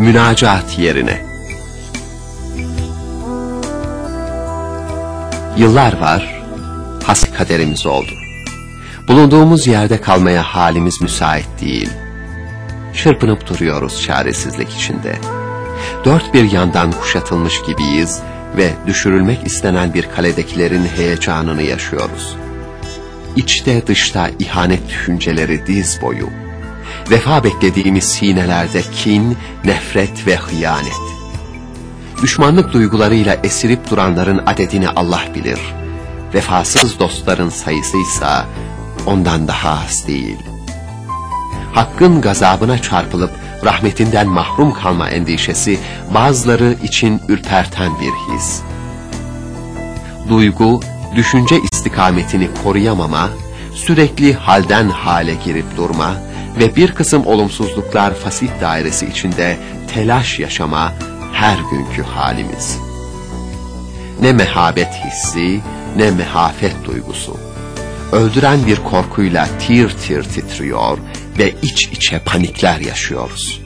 münacat yerine. Yıllar var, has kaderimiz oldu. Bulunduğumuz yerde kalmaya halimiz müsait değil. Çırpınıp duruyoruz çaresizlik içinde. Dört bir yandan kuşatılmış gibiyiz ve düşürülmek istenen bir kaledekilerin heyecanını yaşıyoruz. İçte dışta ihanet düşünceleri diz boyu. Vefa beklediğimiz sinelerde kin, nefret ve hıyanet. Düşmanlık duygularıyla esirip duranların adedini Allah bilir. Vefasız dostların sayısıysa ondan daha az değil. Hakkın gazabına çarpılıp rahmetinden mahrum kalma endişesi bazıları için ürperten bir his. Duygu, düşünce istikametini koruyamama, sürekli halden hale girip durma ve bir kısım olumsuzluklar fasit dairesi içinde telaş yaşama her günkü halimiz. Ne mehabet hissi, ne mehafet duygusu. Öldüren bir korkuyla tir tir titriyor ve iç içe panikler yaşıyoruz.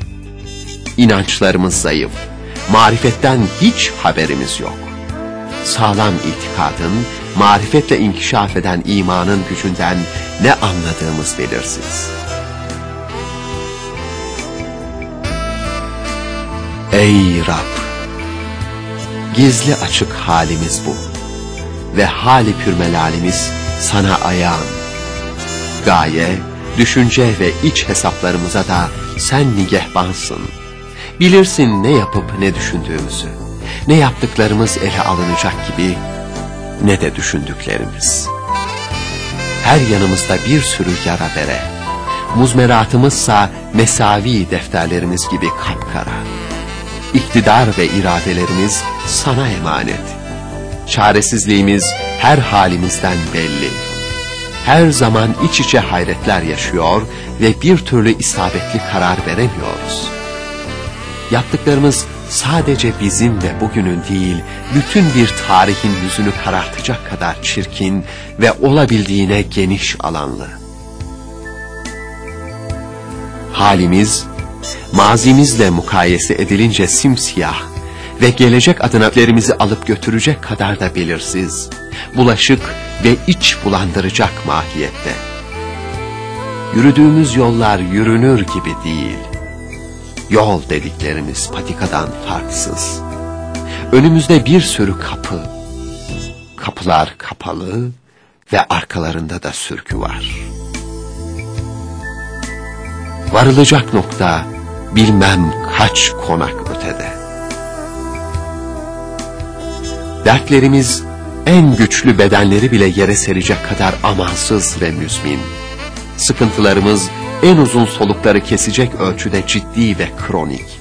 İnançlarımız zayıf, marifetten hiç haberimiz yok. Sağlam itikadın, marifetle inkişaf eden imanın gücünden ne anladığımız belirsiz. Ey Rab! Gizli açık halimiz bu. Ve hali pürmelalimiz sana ayağın. Gaye, düşünce ve iç hesaplarımıza da sen nigehbansın. Bilirsin ne yapıp ne düşündüğümüzü. Ne yaptıklarımız ele alınacak gibi ne de düşündüklerimiz. Her yanımızda bir sürü yara bere. Muzmeratımızsa mesavi defterlerimiz gibi kapkara. İktidar ve iradelerimiz sana emanet. Çaresizliğimiz her halimizden belli. Her zaman iç içe hayretler yaşıyor ve bir türlü isabetli karar veremiyoruz. Yaptıklarımız sadece bizim ve bugünün değil, bütün bir tarihin yüzünü karartacak kadar çirkin ve olabildiğine geniş alanlı. Halimiz, mazimizle mukayese edilince simsiyah ve gelecek adına adınaklerimizi alıp götürecek kadar da belirsiz, bulaşık ve iç bulandıracak mahiyette. Yürüdüğümüz yollar yürünür gibi değil. Yol dediklerimiz patikadan farksız. Önümüzde bir sürü kapı. Kapılar kapalı ve arkalarında da sürkü var. Varılacak nokta bilmem kaç konak ötede. Dertlerimiz en güçlü bedenleri bile yere serecek kadar amansız ve müzmin. Sıkıntılarımız en uzun solukları kesecek ölçüde ciddi ve kronik.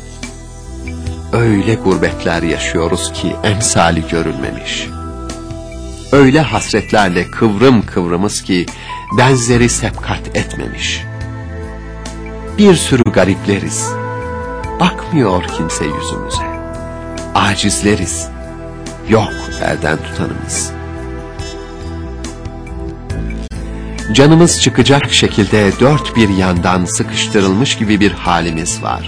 Öyle gurbetler yaşıyoruz ki emsali görülmemiş. Öyle hasretlerle kıvrım kıvrımız ki benzeri sepkat etmemiş. Bir sürü garipleriz. Bakmıyor kimse yüzümüze. Acizleriz. Yok elden tutanımız. Canımız çıkacak şekilde dört bir yandan sıkıştırılmış gibi bir halimiz var.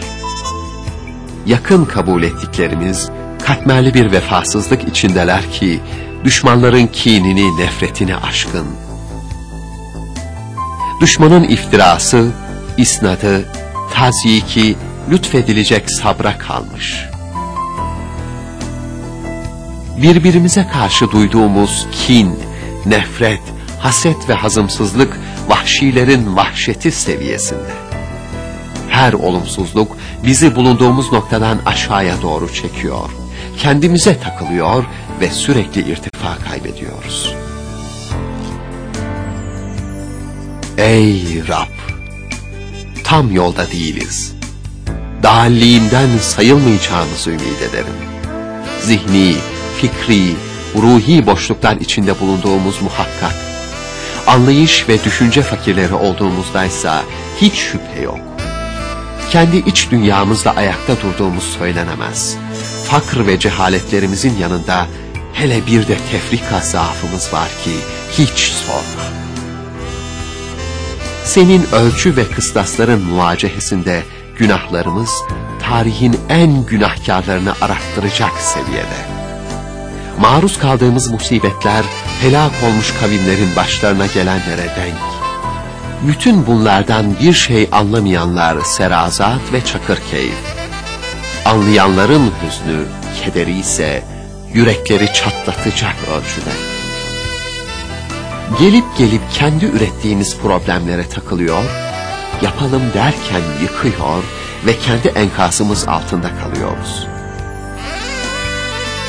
Yakın kabul ettiklerimiz katmerli bir vefasızlık içindeler ki düşmanların kinini, nefretini aşkın. Düşmanın iftirası, isnadı, tazyiki, lütfedilecek sabra kalmış. Birbirimize karşı duyduğumuz kin, nefret, haset ve hazımsızlık vahşilerin vahşeti seviyesinde. Her olumsuzluk bizi bulunduğumuz noktadan aşağıya doğru çekiyor. Kendimize takılıyor ve sürekli irtifa kaybediyoruz. Ey Rab! Tam yolda değiliz. Dağilliğinden sayılmayacağımızı ümit ederim. Zihni, fikri, ruhi boşluklar içinde bulunduğumuz muhakkak anlayış ve düşünce fakirleri olduğumuzdaysa hiç şüphe yok. Kendi iç dünyamızda ayakta durduğumuz söylenemez. Fakr ve cehaletlerimizin yanında hele bir de tefrika zaafımız var ki hiç sorma. Senin ölçü ve kıstasların muvacehesinde günahlarımız tarihin en günahkarlarını arattıracak seviyede. Maruz kaldığımız musibetler helak olmuş kavimlerin başlarına gelenlere denk. Bütün bunlardan bir şey anlamayanlar serazat ve çakır keyif. Anlayanların hüznü, kederi ise yürekleri çatlatacak ölçüde. Gelip gelip kendi ürettiğimiz problemlere takılıyor, yapalım derken yıkıyor ve kendi enkazımız altında kalıyoruz.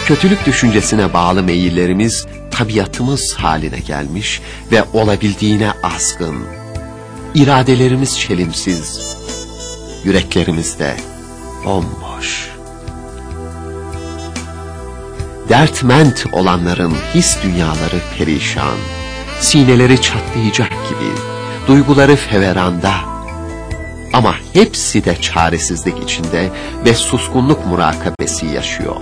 Kötülük düşüncesine bağlı meyillerimiz tabiatımız haline gelmiş ve olabildiğine azgın. İradelerimiz çelimsiz, yüreklerimiz de bomboş. Dertment olanların his dünyaları perişan, sineleri çatlayacak gibi, duyguları feveranda. Ama hepsi de çaresizlik içinde ve suskunluk murakabesi yaşıyor.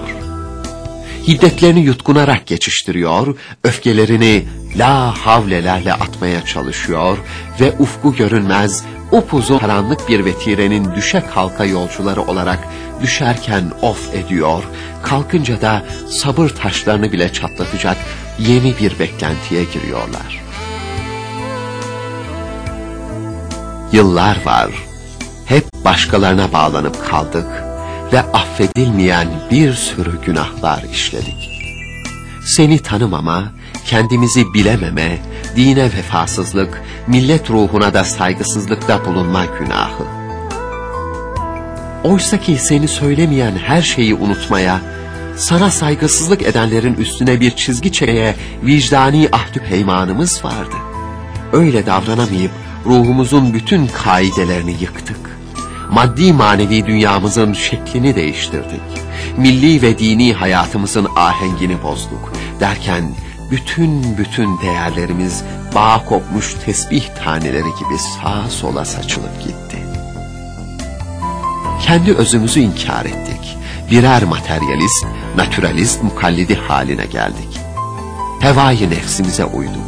Hiddetlerini yutkunarak geçiştiriyor, öfkelerini la havlelerle atmaya çalışıyor ve ufku görünmez, upuzun karanlık bir vetirenin düşe kalka yolcuları olarak düşerken of ediyor, kalkınca da sabır taşlarını bile çatlatacak yeni bir beklentiye giriyorlar. Yıllar var, başkalarına bağlanıp kaldık ve affedilmeyen bir sürü günahlar işledik. Seni tanımama, kendimizi bilememe, dine vefasızlık, millet ruhuna da saygısızlıkta bulunma günahı. Oysa ki seni söylemeyen her şeyi unutmaya, sana saygısızlık edenlerin üstüne bir çizgi çekmeye vicdani ahdü peymanımız vardı. Öyle davranamayıp ruhumuzun bütün kaidelerini yıktık. Maddi manevi dünyamızın şeklini değiştirdik. Milli ve dini hayatımızın ahengini bozduk. Derken bütün bütün değerlerimiz bağ kopmuş tesbih taneleri gibi sağa sola saçılıp gitti. Kendi özümüzü inkar ettik. Birer materyalist, naturalist mukallidi haline geldik. Hevai nefsimize uyduk.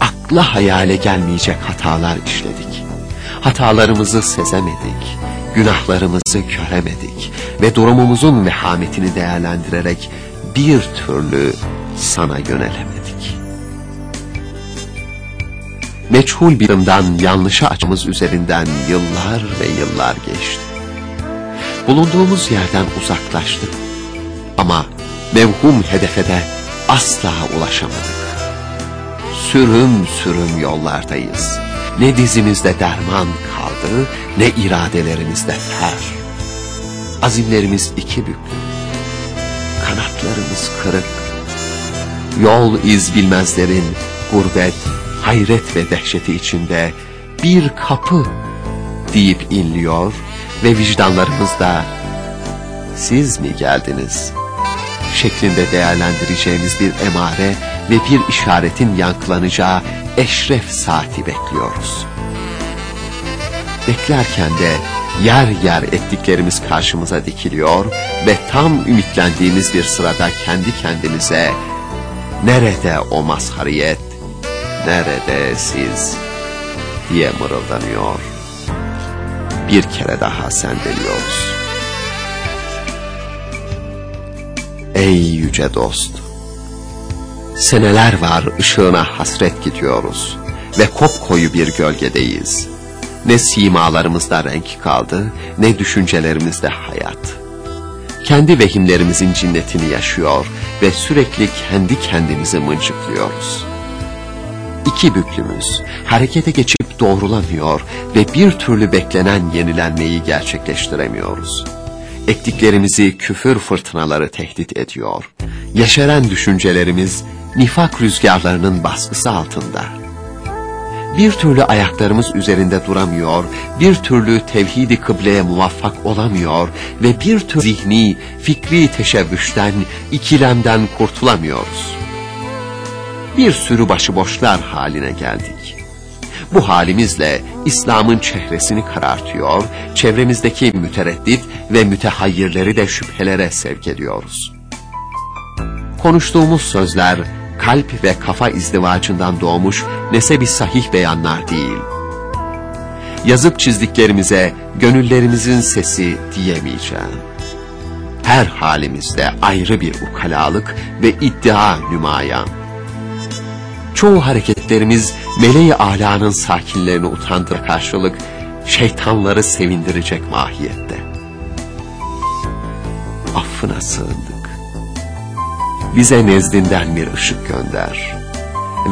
Akla hayale gelmeyecek hatalar işledik. Hatalarımızı sezemedik. Günahlarımızı göremedik. Ve durumumuzun vehametini değerlendirerek bir türlü sana yönelemedik. Meçhul bir yanlışa yanlışa açımız üzerinden yıllar ve yıllar geçti. Bulunduğumuz yerden uzaklaştık. Ama mevhum hedefe de asla ulaşamadık. Sürüm sürüm yollardayız. Ne dizimizde derman kaldı, ne iradelerimizde fer. Azimlerimiz iki büklüm. Kanatlarımız kırık. Yol iz bilmezlerin gurbet, hayret ve dehşeti içinde bir kapı deyip inliyor ve vicdanlarımızda siz mi geldiniz şeklinde değerlendireceğimiz bir emare ve bir işaretin yankılanacağı eşref saati bekliyoruz. Beklerken de yer yer ettiklerimiz karşımıza dikiliyor ve tam ümitlendiğimiz bir sırada kendi kendimize nerede o mazhariyet, nerede siz diye mırıldanıyor. Bir kere daha sendeliyoruz. Ey yüce dost! Seneler var ışığına hasret gidiyoruz ve kopkoyu bir gölgedeyiz. Ne simalarımızda renk kaldı, ne düşüncelerimizde hayat. Kendi vehimlerimizin cinnetini yaşıyor ve sürekli kendi kendimizi mıncıklıyoruz. İki büklümüz harekete geçip doğrulamıyor ve bir türlü beklenen yenilenmeyi gerçekleştiremiyoruz. Ektiklerimizi küfür fırtınaları tehdit ediyor. Yaşaran düşüncelerimiz nifak rüzgarlarının baskısı altında. Bir türlü ayaklarımız üzerinde duramıyor, bir türlü tevhidi kıbleye muvaffak olamıyor ve bir tür zihni, fikri teşebbüşten, ikilemden kurtulamıyoruz. Bir sürü başıboşlar haline geldik. Bu halimizle İslam'ın çehresini karartıyor, çevremizdeki mütereddit ve mütehayyirleri de şüphelere sevk ediyoruz. Konuştuğumuz sözler kalp ve kafa izdivacından doğmuş nesebi sahih beyanlar değil. yazıp çizdiklerimize gönüllerimizin sesi diyemeyeceğim. Her halimizde ayrı bir ukalalık ve iddia nümayan. Çoğu hareketlerimiz meleği alanın sakinlerini utandıra karşılık şeytanları sevindirecek mahiyette. Affına sığındık. Bize nezdinden bir ışık gönder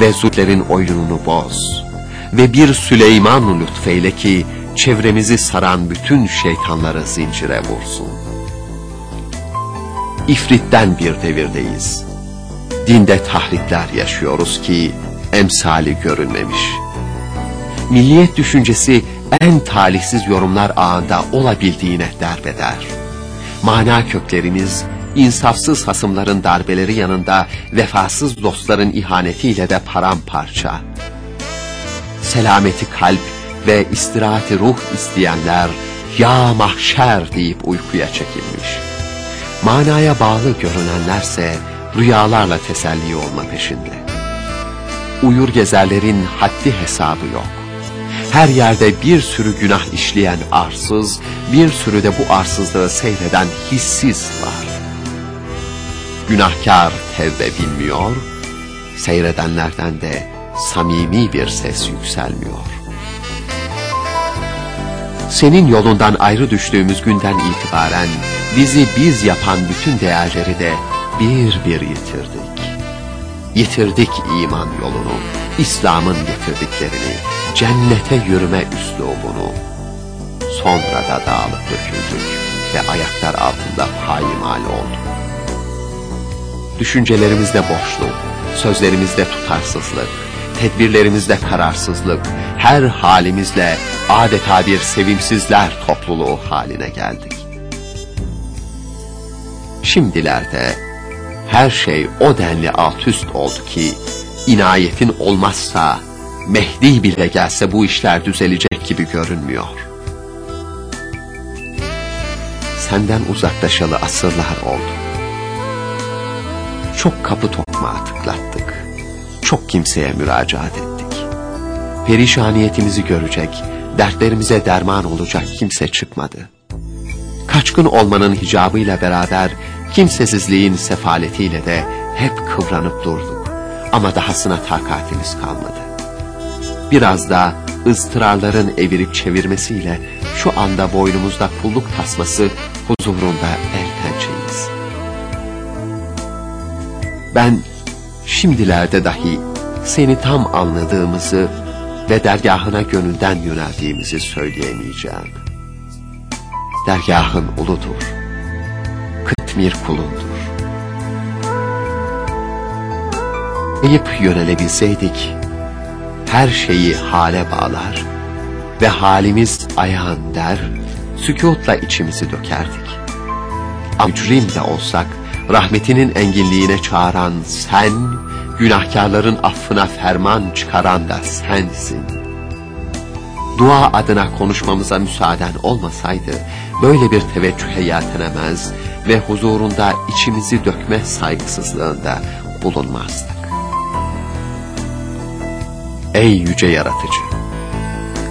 ve zullerin oyununu boz ve bir Süleyman lütfeyle ki çevremizi saran bütün şeytanları zincire vursun. İfritten bir devirdeyiz. Dinde tahrikler yaşıyoruz ki emsali görülmemiş. Milliyet düşüncesi en talihsiz yorumlar ağında olabildiğine derbeder. Mana köklerimiz insafsız hasımların darbeleri yanında vefasız dostların ihanetiyle de paramparça. Selameti kalp ve istirahati ruh isteyenler ya mahşer deyip uykuya çekilmiş. Manaya bağlı görünenlerse rüyalarla teselli olma peşinde. Uyur gezerlerin haddi hesabı yok. Her yerde bir sürü günah işleyen arsız, bir sürü de bu arsızlığı seyreden hissiz var. Günahkar tevbe bilmiyor, seyredenlerden de samimi bir ses yükselmiyor. Senin yolundan ayrı düştüğümüz günden itibaren bizi biz yapan bütün değerleri de bir bir yitirdik. Yitirdik iman yolunu, İslam'ın getirdiklerini, cennete yürüme üslubunu. Sonra da dağılıp döküldük ve ayaklar altında payimal olduk. Düşüncelerimizde boşluk, sözlerimizde tutarsızlık, tedbirlerimizde kararsızlık, her halimizle adeta bir sevimsizler topluluğu haline geldik. Şimdilerde her şey o denli alt üst oldu ki, inayetin olmazsa, Mehdi bile gelse bu işler düzelecek gibi görünmüyor. Senden uzaklaşalı asırlar oldu. Çok kapı tokmağı tıklattık. Çok kimseye müracaat ettik. Perişaniyetimizi görecek, dertlerimize derman olacak kimse çıkmadı. Kaçkın olmanın hicabıyla beraber kimsesizliğin sefaletiyle de hep kıvranıp durduk. Ama dahasına takatimiz kalmadı. Biraz da ıstırarların evirip çevirmesiyle şu anda boynumuzda kulluk tasması huzurunda el pençeyiz. Ben şimdilerde dahi seni tam anladığımızı ve dergahına gönülden yöneldiğimizi söyleyemeyeceğim. Dergahın uludur, kıtmir kulundur. Eyip yönelebilseydik, her şeyi hale bağlar ve halimiz ayağın der, sükutla içimizi dökerdik. Mücrim de olsak, rahmetinin enginliğine çağıran sen, günahkarların affına ferman çıkaran da sensin. Dua adına konuşmamıza müsaaden olmasaydı, böyle bir teveccühe yeltenemez ve huzurunda içimizi dökme saygısızlığında bulunmazdık. Ey yüce yaratıcı!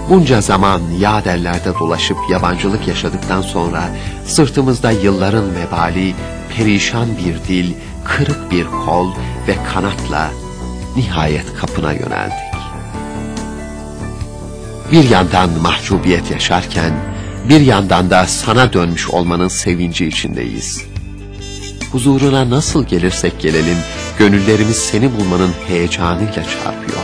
Bunca zaman yaderlerde dolaşıp yabancılık yaşadıktan sonra sırtımızda yılların vebali, perişan bir dil, kırık bir kol ve kanatla nihayet kapına yöneldik. Bir yandan mahcubiyet yaşarken, bir yandan da sana dönmüş olmanın sevinci içindeyiz. Huzuruna nasıl gelirsek gelelim, gönüllerimiz seni bulmanın heyecanıyla çarpıyor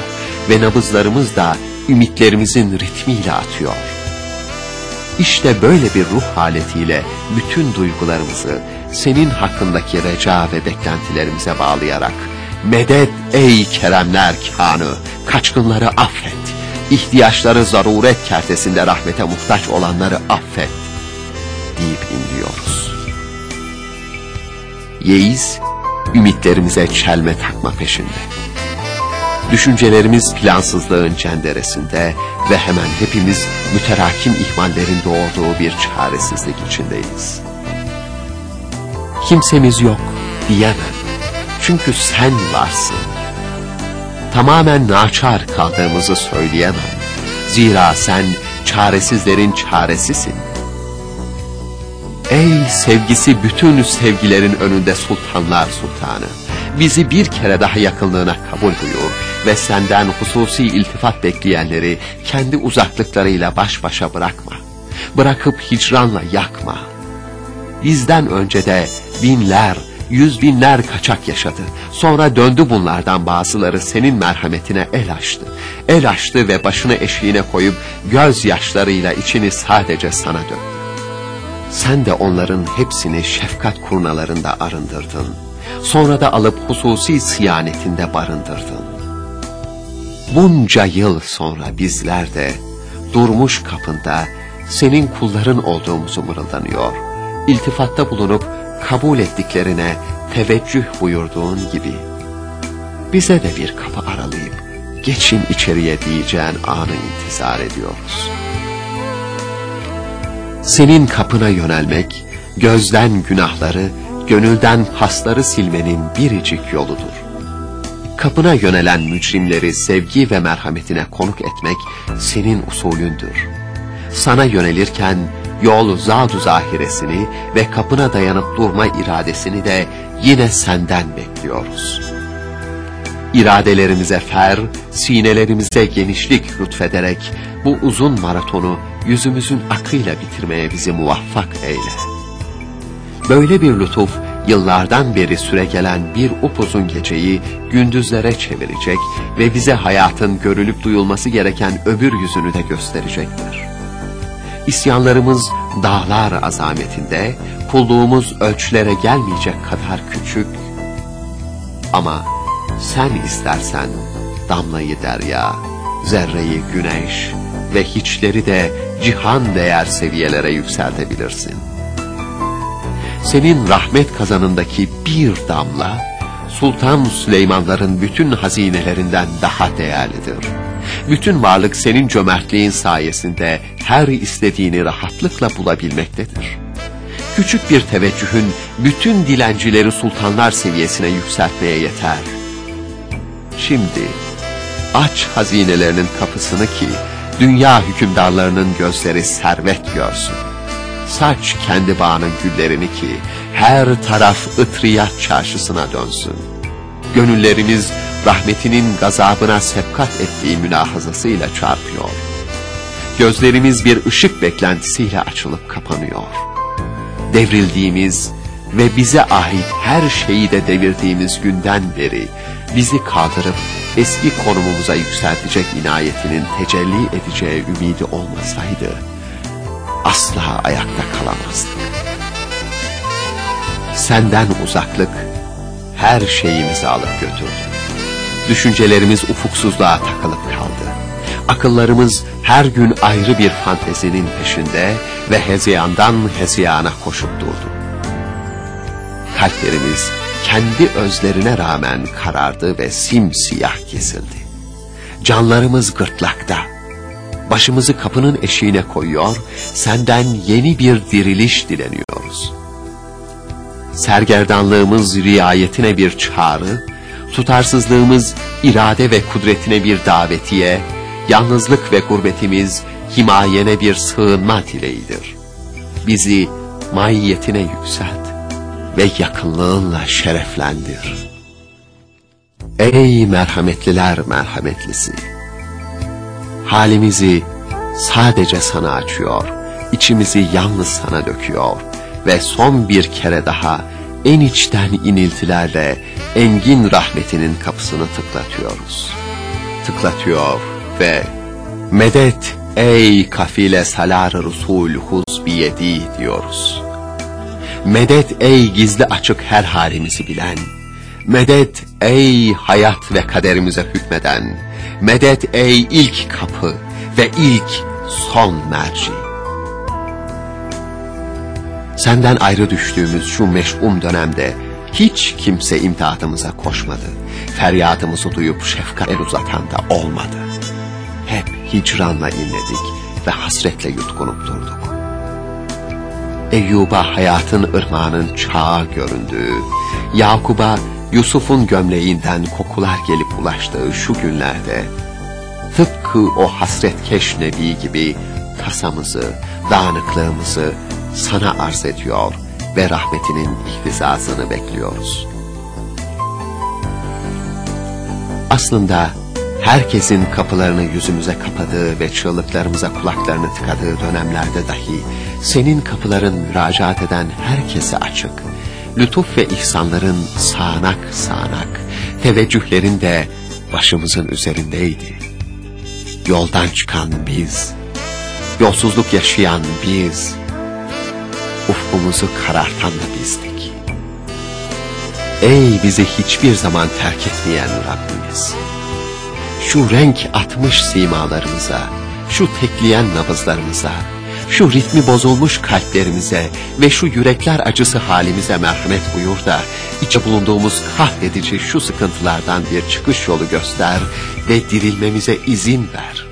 ve nabızlarımız da ümitlerimizin ritmiyle atıyor. İşte böyle bir ruh haletiyle bütün duygularımızı senin hakkındaki reca ve beklentilerimize bağlayarak medet ey keremler kanı, kaçkınları affet, ihtiyaçları zaruret kertesinde rahmete muhtaç olanları affet deyip inliyoruz. Yeğiz, ümitlerimize çelme takma peşinde. Düşüncelerimiz plansızlığın cenderesinde ve hemen hepimiz müterakim ihmallerin doğurduğu bir çaresizlik içindeyiz. Kimsemiz yok diyemem. Çünkü sen varsın. Tamamen naçar kaldığımızı söyleyemem. Zira sen çaresizlerin çaresisin. Ey sevgisi bütün sevgilerin önünde sultanlar sultanı. Bizi bir kere daha yakınlığına kabul buyur ve senden hususi iltifat bekleyenleri kendi uzaklıklarıyla baş başa bırakma. Bırakıp hicranla yakma. Bizden önce de binler, yüz binler kaçak yaşadı. Sonra döndü bunlardan bazıları senin merhametine el açtı. El açtı ve başını eşiğine koyup gözyaşlarıyla içini sadece sana döktü. Sen de onların hepsini şefkat kurnalarında arındırdın. Sonra da alıp hususi siyanetinde barındırdın. Bunca yıl sonra bizler de durmuş kapında senin kulların olduğumuzu mırıldanıyor. İltifatta bulunup kabul ettiklerine teveccüh buyurduğun gibi. Bize de bir kapı aralayıp geçin içeriye diyeceğin anı intizar ediyoruz. Senin kapına yönelmek, gözden günahları, gönülden hasları silmenin biricik yoludur. Kapına yönelen mücrimleri sevgi ve merhametine konuk etmek senin usulündür. Sana yönelirken yol zadu zahiresini ve kapına dayanıp durma iradesini de yine senden bekliyoruz. İradelerimize fer, sinelerimize genişlik lütfederek bu uzun maratonu yüzümüzün akıyla bitirmeye bizi muvaffak eyle. Böyle bir lütuf yıllardan beri süre gelen bir upuzun geceyi gündüzlere çevirecek ve bize hayatın görülüp duyulması gereken öbür yüzünü de gösterecektir. İsyanlarımız dağlar azametinde, kulluğumuz ölçülere gelmeyecek kadar küçük. Ama sen istersen damlayı derya, zerreyi güneş ve hiçleri de cihan değer seviyelere yükseltebilirsin. Senin rahmet kazanındaki bir damla, Sultan Süleymanların bütün hazinelerinden daha değerlidir. Bütün varlık senin cömertliğin sayesinde her istediğini rahatlıkla bulabilmektedir. Küçük bir teveccühün bütün dilencileri sultanlar seviyesine yükseltmeye yeter. Şimdi aç hazinelerinin kapısını ki dünya hükümdarlarının gözleri servet görsün. Saç kendi bağının güllerini ki her taraf ıtriyat çarşısına dönsün. Gönüllerimiz rahmetinin gazabına sepkat ettiği münahazasıyla çarpıyor. Gözlerimiz bir ışık beklentisiyle açılıp kapanıyor. Devrildiğimiz ve bize ait her şeyi de devirdiğimiz günden beri bizi kaldırıp eski konumumuza yükseltecek inayetinin tecelli edeceği ümidi olmasaydı asla ayakta kalamazdık. Senden uzaklık her şeyimizi alıp götürdü. Düşüncelerimiz ufuksuzluğa takılıp kaldı. Akıllarımız her gün ayrı bir fantezinin peşinde ve hezeyandan hezeyana koşup durdu. Kalplerimiz kendi özlerine rağmen karardı ve simsiyah kesildi. Canlarımız gırtlakta. Başımızı kapının eşiğine koyuyor, senden yeni bir diriliş dileniyoruz. Sergerdanlığımız riayetine bir çağrı, tutarsızlığımız irade ve kudretine bir davetiye, yalnızlık ve gurbetimiz himayene bir sığınma dileğidir. Bizi maiyetine yükselt ve yakınlığınla şereflendir. Ey merhametliler merhametlisi! Halimizi sadece sana açıyor, içimizi yalnız sana döküyor ve son bir kere daha en içten iniltilerle engin rahmetinin kapısını tıklatıyoruz. Tıklatıyor ve medet ey kafile salar rusul huzbiyedi diyoruz. Medet ey gizli açık her halimizi bilen, medet ey hayat ve kaderimize hükmeden, medet ey ilk kapı ve ilk son merci. Senden ayrı düştüğümüz şu meş'um dönemde hiç kimse imdadımıza koşmadı. Feryadımızı duyup şefkat el uzatan da olmadı. Hep hicranla inledik ve hasretle yutkunup durduk. Eyyub'a hayatın ırmağının çağı göründüğü, Yakub'a Yusuf'un gömleğinden kokular gelip ulaştığı şu günlerde, tıpkı o hasretkeş nebi gibi tasamızı, dağınıklığımızı sana arz ediyor ve rahmetinin ihtizazını bekliyoruz. Aslında herkesin kapılarını yüzümüze kapadığı ve çığlıklarımıza kulaklarını tıkadığı dönemlerde dahi senin kapıların müracaat eden herkese açık. Lütuf ve ihsanların sağanak sağanak, teveccühlerin de başımızın üzerindeydi. Yoldan çıkan biz, yolsuzluk yaşayan biz, ufkumuzu karartan da bizdik. Ey bizi hiçbir zaman terk etmeyen Rabbimiz! Şu renk atmış simalarımıza, şu tekleyen nabızlarımıza, şu ritmi bozulmuş kalplerimize ve şu yürekler acısı halimize merhamet buyur da, içe bulunduğumuz kahredici şu sıkıntılardan bir çıkış yolu göster ve dirilmemize izin ver.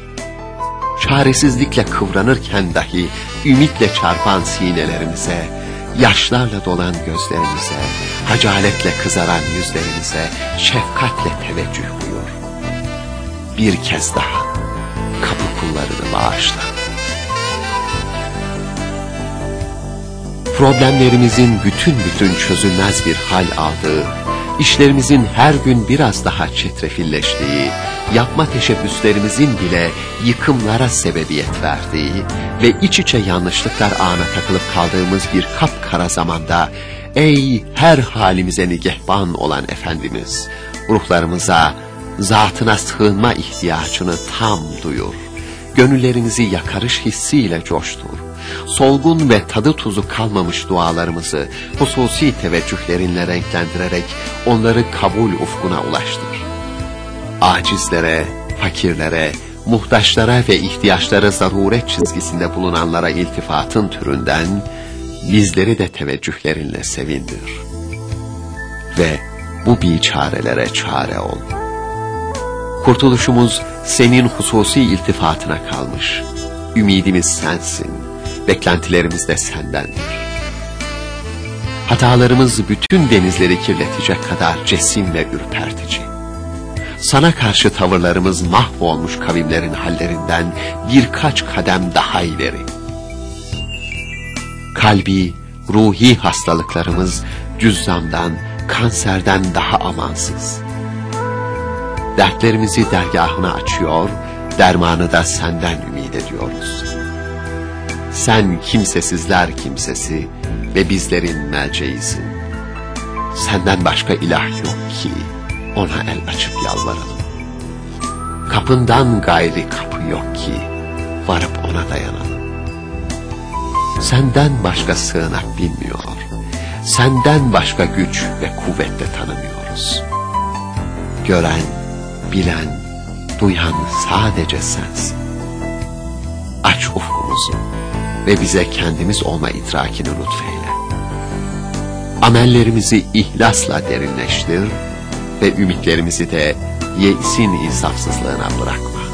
Çaresizlikle kıvranırken dahi ümitle çarpan sinelerimize, yaşlarla dolan gözlerimize, hacaletle kızaran yüzlerimize şefkatle teveccüh buyur. Bir kez daha kapı kullarını bağışla. Problemlerimizin bütün bütün çözülmez bir hal aldığı, işlerimizin her gün biraz daha çetrefilleştiği, yapma teşebbüslerimizin bile yıkımlara sebebiyet verdiği ve iç içe yanlışlıklar ağına takılıp kaldığımız bir kapkara zamanda, ey her halimize nigehban olan Efendimiz, ruhlarımıza, zatına sığınma ihtiyacını tam duyur. Gönüllerimizi yakarış hissiyle coştur. Solgun ve tadı tuzu kalmamış dualarımızı hususi teveccühlerinle renklendirerek onları kabul ufkuna ulaştır. Acizlere, fakirlere, muhtaçlara ve ihtiyaçları zaruret çizgisinde bulunanlara iltifatın türünden bizleri de teveccühlerinle sevindir. Ve bu biçarelere çare ol. Kurtuluşumuz senin hususi iltifatına kalmış. Ümidimiz sensin, beklentilerimiz de sendendir. Hatalarımız bütün denizleri kirletecek kadar cesim ve ürpertici. Sana karşı tavırlarımız mahvolmuş kavimlerin hallerinden birkaç kadem daha ileri. Kalbi, ruhi hastalıklarımız cüzzamdan, kanserden daha amansız. Dertlerimizi dergahına açıyor, dermanı da senden ümit ediyoruz. Sen kimsesizler kimsesi ve bizlerin melceğisin. Senden başka ilah yok ki ona el açıp yalvaralım. Kapından gayri kapı yok ki varıp ona dayanalım. Senden başka sığınak bilmiyor, senden başka güç ve kuvvet de tanımıyoruz. Gören, bilen, duyan sadece sensin. Aç ufkumuzu ve bize kendimiz olma idrakini lütfeyle. Amellerimizi ihlasla derinleştir ve ümitlerimizi de yesin insafsızlığına bırakma.